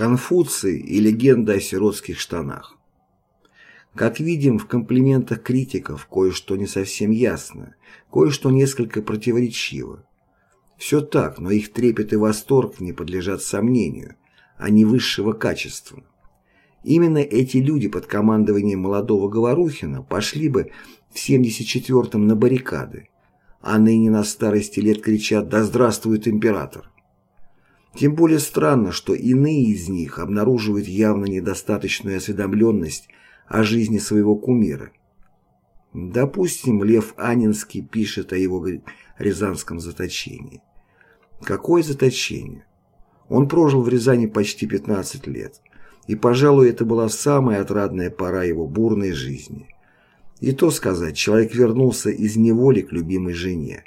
Конфуций и легенда о сиротских штанах. Как видим, в комплиментах критиков кое-что не совсем ясно, кое-что несколько противоречиво. Все так, но их трепет и восторг не подлежат сомнению, они высшего качества. Именно эти люди под командованием молодого Говорухина пошли бы в 74-м на баррикады, а ныне на старости лет кричат «Да здравствует император!». Тем более странно, что иные из них обнаруживают явно недостаточную осведомленность о жизни своего кумира. Допустим, Лев Анинский пишет о его рязанском заточении. Какое заточение? Он прожил в Рязани почти 15 лет, и, пожалуй, это была самая отрадная пора его бурной жизни. И то сказать, человек вернулся из неволи к любимой жене.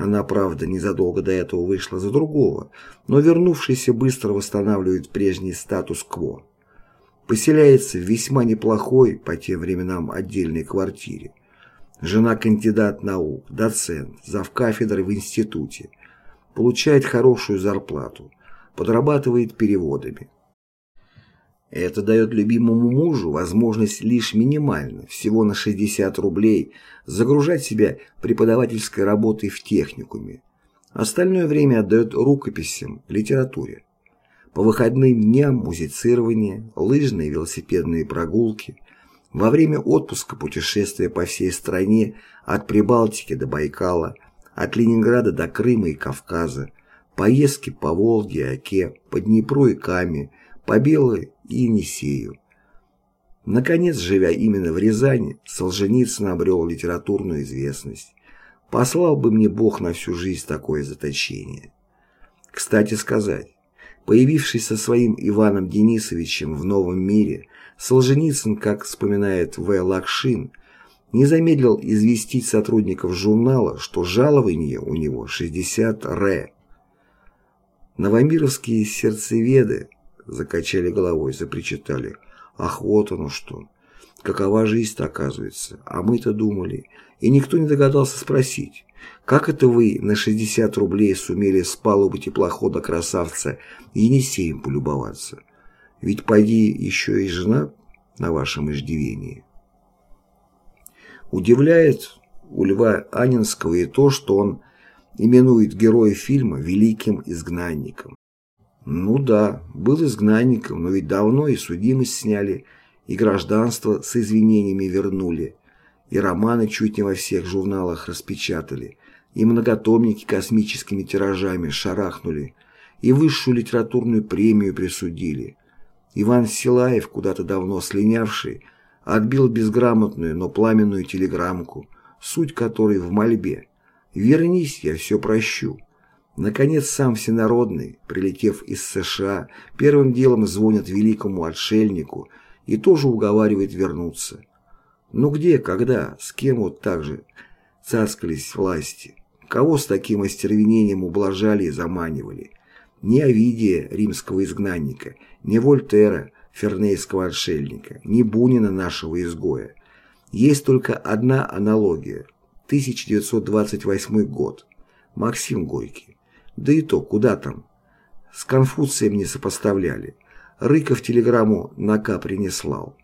Она, правда, незадолго до этого вышла за другого, но вернувшийся быстро восстанавливает прежний статус-кво. Поселяется в весьма неплохой, по тем временам, отдельной квартире. Жена кандидат наук, доцент, завкафедрой в институте. Получает хорошую зарплату, подрабатывает переводами. Это дает любимому мужу возможность лишь минимально, всего на 60 рублей, загружать себя преподавательской работой в техникуме. Остальное время отдает рукописям, литературе. По выходным дням музицирование, лыжные и велосипедные прогулки. Во время отпуска путешествия по всей стране от Прибалтики до Байкала, от Ленинграда до Крыма и Кавказа, поездки по Волге, Оке, по Днепру и Каме, по Белой и Енисею. Наконец, живя именно в Рязани, Солженицын обрел литературную известность. Послал бы мне Бог на всю жизнь такое заточение. Кстати сказать, появившись со своим Иваном Денисовичем в новом мире, Солженицын, как вспоминает В. Лакшин, не замедлил известить сотрудников журнала, что жалование у него 60 ре. Новомировские сердцеведы закачали головой, запричитали. Ах, вот оно что. Какова жизнь-то оказывается. А мы-то думали. И никто не догадался спросить. Как это вы на 60 рублей сумели с палубы теплохода красавца Енисеем полюбоваться? Ведь пойди еще и жена на вашем иждивении. Удивляет у Льва Анинского и то, что он именует героя фильма великим изгнанником. Ну да, был изгнанником, но ведь давно и судимость сняли, и гражданство с извинениями вернули, и романы чуть не во всех журналах распечатали, и многотомники космическими тиражами шарахнули, и высшую литературную премию присудили. Иван Силаев, куда-то давно слинявший, отбил безграмотную, но пламенную телеграммку, суть которой в мольбе. «Вернись, я все прощу». Наконец, сам Всенародный, прилетев из США, первым делом звонит великому отшельнику и тоже уговаривает вернуться. Ну где, когда, с кем вот так же царскались власти? Кого с таким остервенением ублажали и заманивали? Ни Овидия, римского изгнанника, ни Вольтера, фернейского отшельника, ни Бунина, нашего изгоя. Есть только одна аналогия. 1928 год. Максим Горький. Да и то, куда там? С Конфуцием не сопоставляли. Рыков телеграмму на К принеслал.